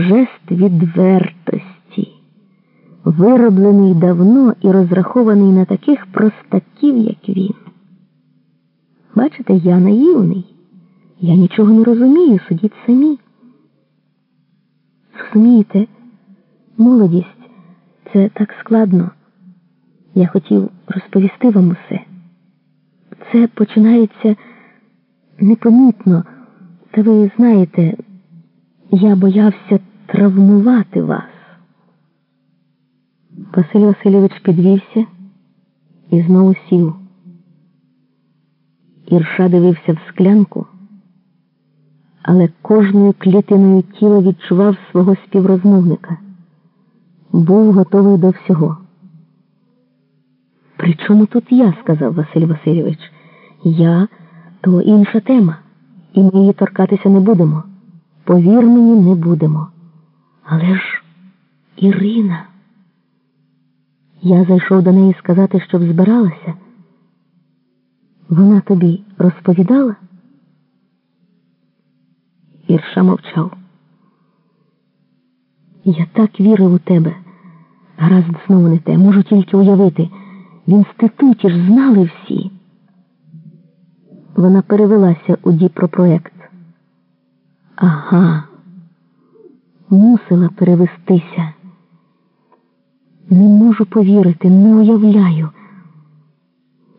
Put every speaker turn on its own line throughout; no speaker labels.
жест відвертості, вироблений давно і розрахований на таких простаків, як він. Бачите, я наївний, я нічого не розумію, судіть самі. Розумієте, молодість це так складно. Я хотів розповісти вам усе. Це починається непомітно, та ви знаєте, я боявся травмувати вас. Василь Васильович підвівся і знову сів. Ірша дивився в склянку, але кожною клітиною тіла відчував свого співрозмовника, був готовий до всього. При чому тут я? сказав Василь Васильович. Я то інша тема, і ми її торкатися не будемо. Повір мені, не будемо. Але ж Ірина. Я зайшов до неї сказати, щоб збиралася. Вона тобі розповідала? Ірша мовчав. Я так вірив у тебе. Гаразд знову не те. Можу тільки уявити. В інституті ж знали всі. Вона перевелася у діпропроект. Ага, мусила перевестися. Не можу повірити, не уявляю.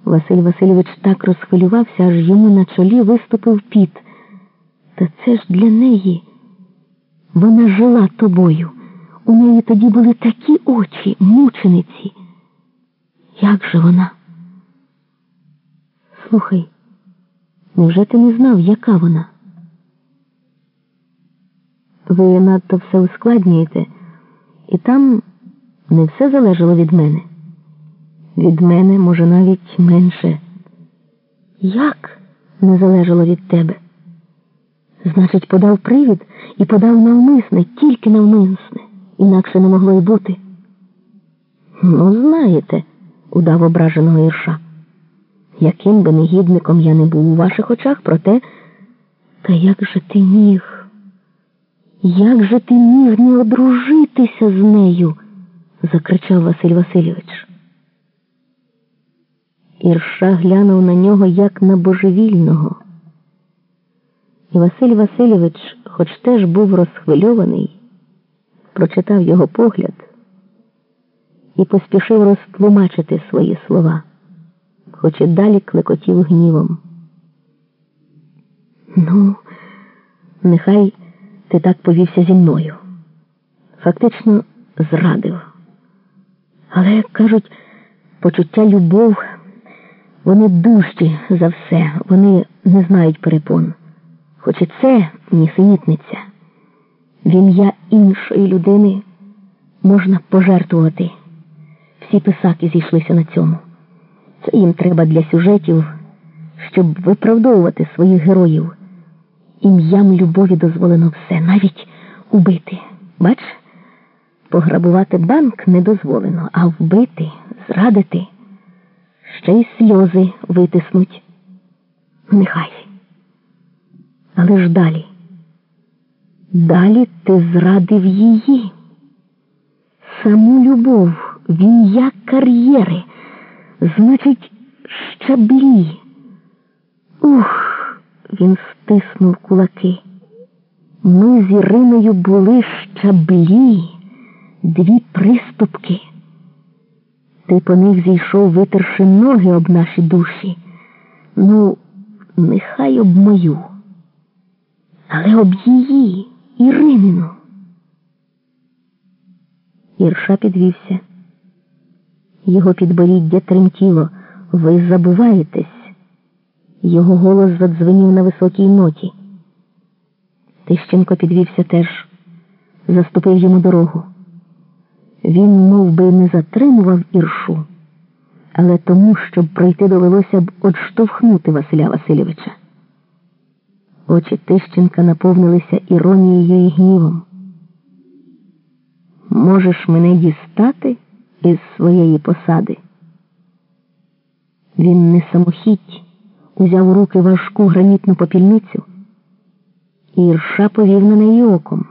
Василь Васильович так розхвилювався, аж йому на чолі виступив піт. Та це ж для неї. Вона жила тобою. У неї тоді були такі очі, мучениці. Як же вона? Слухай, невже ти не знав, яка вона? Ви надто все ускладнюєте, і там не все залежало від мене. Від мене, може, навіть менше. Як не залежало від тебе? Значить, подав привід і подав навмисне, тільки навмисне, інакше не могло й бути. Ну, знаєте, удав ображеного Ірша. Яким би негідником я не був у ваших очах, проте, та як же ти міг? Як же ти міг не одружитися з нею? закричав Василь Васильович. Ірша глянув на нього як на божевільного. І Василь Васильович, хоч теж був розхвильований, прочитав його погляд і поспішив розтлумачити свої слова, хоч і далі клекотів гнівом. Ну, нехай ти так повівся зі мною. Фактично зрадив. Але, як кажуть, почуття любов, вони дужчі за все, вони не знають перепон. Хоч і це нісенітниця. В ім'я іншої людини можна пожертвувати. Всі писаки зійшлися на цьому. Це їм треба для сюжетів, щоб виправдовувати своїх героїв. Ім'ям любові дозволено все, навіть убити. Бач, пограбувати банк не дозволено, а вбити, зрадити, ще й сльози витиснуть. Нехай. Але ж далі. Далі ти зрадив її. Саму любов в ім'я кар'єри, значить, щаблі. Ух, він стиснув кулаки. Ми з Іриною були щаблі, дві приступки. Ти по них зійшов, витерши ноги об наші душі. Ну, нехай об мою, але об її, Іринину. Ірша підвівся. Його підборіддя тремтіло. Ви забуваєтесь. Його голос задзвенів на високій ноті. Тищенко підвівся теж, заступив йому дорогу. Він мов би, не затримував іршу, але тому, щоб пройти довелося б одштовхнути Василя Васильовича. Очі Тищенка наповнилися іронією і гнівом. Можеш мене дістати із своєї посади? Він не самохідь узяв у руки важку гранітну попільницю, і Ірша повів на неї оком.